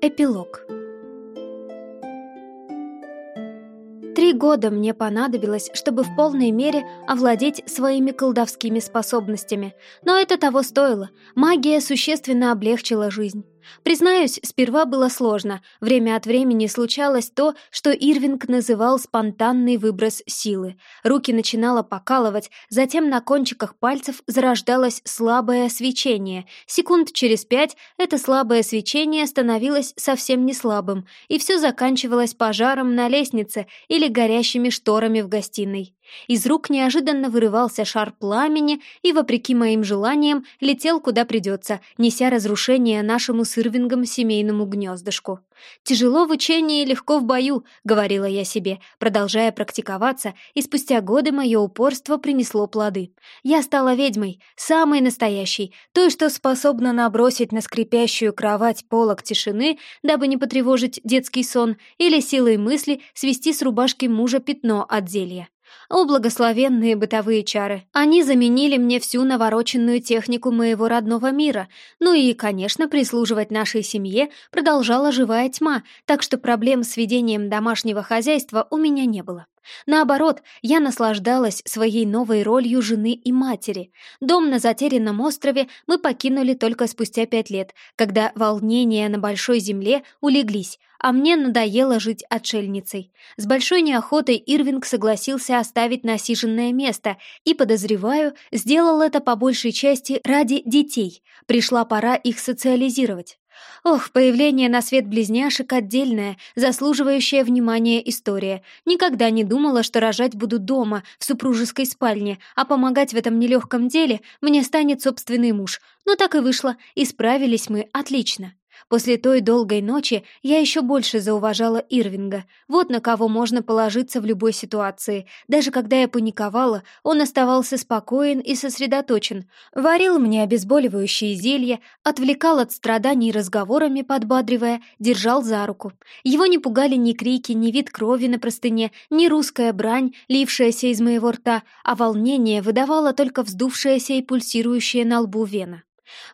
Эпилог Три года мне понадобилось, чтобы в полной мере овладеть своими колдовскими способностями, но это того стоило. Магия существенно облегчила жизнь. Признаюсь, сперва было сложно. Время от времени случалось то, что Ирвинг называл спонтанный выброс силы. Руки начинало покалывать, затем на кончиках пальцев зарождалось слабое свечение. Секунд через пять это слабое свечение становилось совсем не слабым, и все заканчивалось пожаром на лестнице или горящими шторами в гостиной. Из рук неожиданно вырывался шар пламени и, вопреки моим желаниям, летел куда придется, неся разрушение нашему с Ирвингом семейному гнездышку. «Тяжело в учении легко в бою», — говорила я себе, продолжая практиковаться, и спустя годы мое упорство принесло плоды. Я стала ведьмой, самой настоящей, той, что способна набросить на скрипящую кровать полок тишины, дабы не потревожить детский сон, или силой мысли свести с рубашки мужа пятно от зелья. О, благословенные бытовые чары! Они заменили мне всю навороченную технику моего родного мира. Ну и, конечно, прислуживать нашей семье продолжала живая тьма, так что проблем с ведением домашнего хозяйства у меня не было. Наоборот, я наслаждалась своей новой ролью жены и матери. Дом на затерянном острове мы покинули только спустя пять лет, когда волнения на большой земле улеглись, а мне надоело жить отшельницей. С большой неохотой Ирвинг согласился оставить насиженное место и, подозреваю, сделал это по большей части ради детей. Пришла пора их социализировать. Ох, появление на свет близняшек отдельная, заслуживающая внимания история. Никогда не думала, что рожать буду дома, в супружеской спальне, а помогать в этом нелегком деле мне станет собственный муж. Но так и вышло, и справились мы отлично. После той долгой ночи я еще больше зауважала Ирвинга. Вот на кого можно положиться в любой ситуации. Даже когда я паниковала, он оставался спокоен и сосредоточен. Варил мне обезболивающие зелья, отвлекал от страданий разговорами, подбадривая, держал за руку. Его не пугали ни крики, ни вид крови на простыне, ни русская брань, лившаяся из моего рта, а волнение выдавало только вздувшаяся и пульсирующая на лбу вена.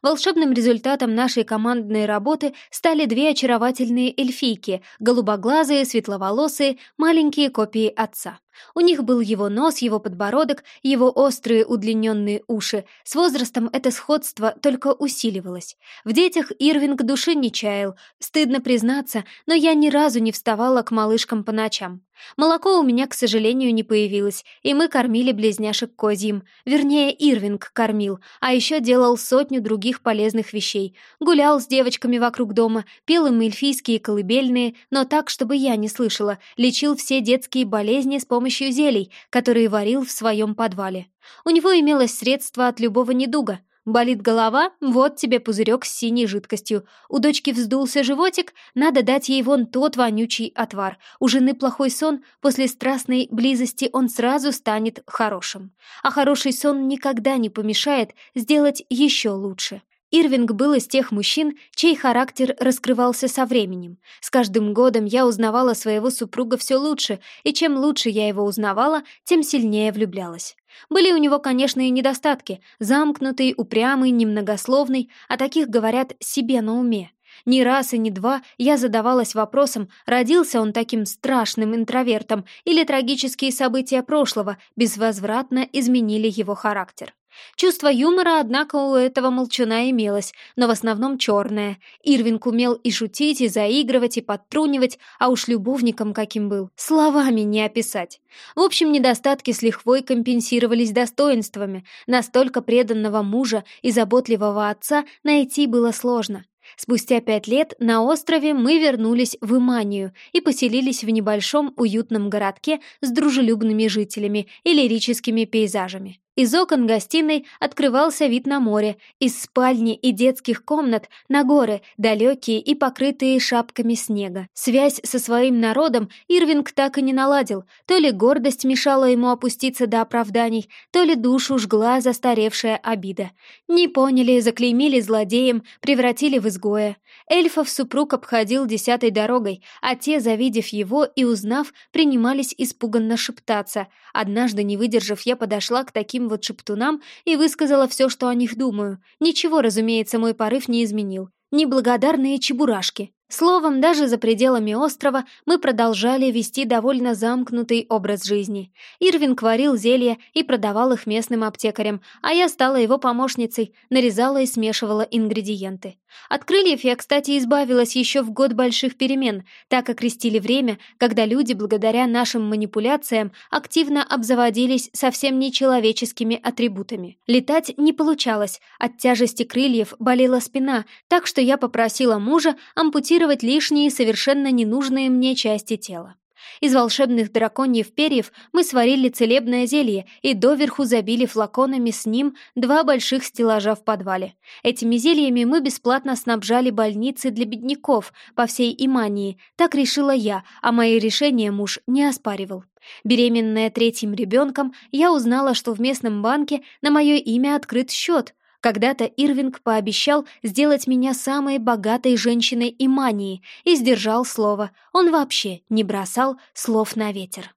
Волшебным результатом нашей командной работы стали две очаровательные эльфийки, голубоглазые, светловолосые, маленькие копии отца. У них был его нос, его подбородок, его острые удлиненные уши. С возрастом это сходство только усиливалось. В детях Ирвинг души не чаял. Стыдно признаться, но я ни разу не вставала к малышкам по ночам. Молоко у меня, к сожалению, не появилось, и мы кормили близняшек козьим. Вернее, Ирвинг кормил, а еще делал сотню других полезных вещей. Гулял с девочками вокруг дома, пел им эльфийские колыбельные, но так, чтобы я не слышала, лечил все детские болезни с помощью зелий, которые варил в своем подвале. У него имелось средство от любого недуга — Болит голова? Вот тебе пузырек с синей жидкостью. У дочки вздулся животик? Надо дать ей вон тот вонючий отвар. У жены плохой сон? После страстной близости он сразу станет хорошим. А хороший сон никогда не помешает сделать еще лучше. Ирвинг был из тех мужчин, чей характер раскрывался со временем. С каждым годом я узнавала своего супруга все лучше, и чем лучше я его узнавала, тем сильнее влюблялась. Были у него, конечно, и недостатки. Замкнутый, упрямый, немногословный, а таких говорят себе на уме. Ни раз и ни два я задавалась вопросом, родился он таким страшным интровертом или трагические события прошлого безвозвратно изменили его характер. Чувство юмора, однако, у этого молчуна имелось, но в основном черное. Ирвинг умел и шутить, и заигрывать, и подтрунивать, а уж любовником каким был, словами не описать. В общем, недостатки с лихвой компенсировались достоинствами. Настолько преданного мужа и заботливого отца найти было сложно. Спустя пять лет на острове мы вернулись в Иманию и поселились в небольшом уютном городке с дружелюбными жителями и лирическими пейзажами. Из окон гостиной открывался вид на море, из спальни и детских комнат на горы, далекие и покрытые шапками снега. Связь со своим народом Ирвинг так и не наладил, то ли гордость мешала ему опуститься до оправданий, то ли душу жгла застаревшая обида. Не поняли, заклеймили злодеем, превратили в изгоя. Эльфов супруг обходил десятой дорогой, а те, завидев его и узнав, принимались испуганно шептаться. Однажды, не выдержав, я подошла к таким таким вот шептунам и высказала все, что о них думаю. Ничего, разумеется, мой порыв не изменил. Неблагодарные чебурашки. Словом, даже за пределами острова мы продолжали вести довольно замкнутый образ жизни. Ирвин варил зелья и продавал их местным аптекарям, а я стала его помощницей, нарезала и смешивала ингредиенты. От крыльев я, кстати, избавилась еще в год больших перемен, так окрестили время, когда люди, благодаря нашим манипуляциям, активно обзаводились совсем нечеловеческими атрибутами. Летать не получалось, от тяжести крыльев болела спина, так что я попросила мужа ампутировать ликвидировать лишние, совершенно ненужные мне части тела. Из волшебных драконьев перьев мы сварили целебное зелье и доверху забили флаконами с ним два больших стеллажа в подвале. Этими зельями мы бесплатно снабжали больницы для бедняков по всей Имании. Так решила я, а мои решения муж не оспаривал. Беременная третьим ребенком, я узнала, что в местном банке на мое имя открыт счет — когда-то Ирвинг пообещал сделать меня самой богатой женщиной Имании и сдержал слово. Он вообще не бросал слов на ветер.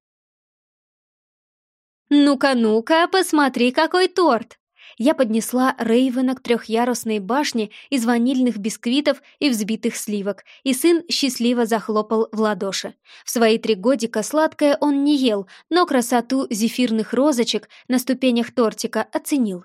«Ну-ка, ну-ка, посмотри, какой торт!» Я поднесла Рейвена к трехъярусной башне из ванильных бисквитов и взбитых сливок, и сын счастливо захлопал в ладоши. В свои три годика сладкое он не ел, но красоту зефирных розочек на ступенях тортика оценил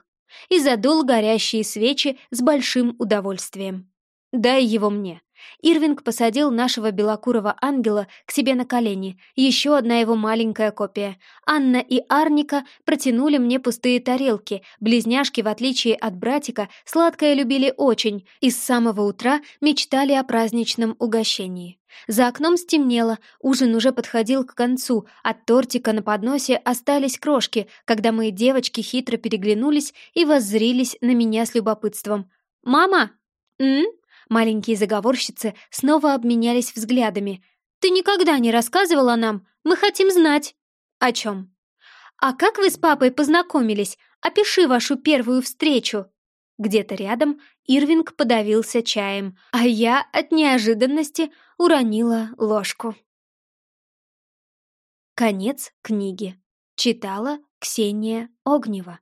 и задул горящие свечи с большим удовольствием. «Дай его мне». Ирвинг посадил нашего белокурого ангела к себе на колени, еще одна его маленькая копия. Анна и Арника протянули мне пустые тарелки, близняшки, в отличие от братика, сладкое любили очень и с самого утра мечтали о праздничном угощении. За окном стемнело, ужин уже подходил к концу, от тортика на подносе остались крошки, когда мои девочки хитро переглянулись и воззрились на меня с любопытством. «Мама!» «М?», Маленькие заговорщицы снова обменялись взглядами. «Ты никогда не рассказывала нам, мы хотим знать». «О чем?» «А как вы с папой познакомились? Опиши вашу первую встречу». Где-то рядом Ирвинг подавился чаем, а я от неожиданности уронила ложку. Конец книги. Читала Ксения Огнева.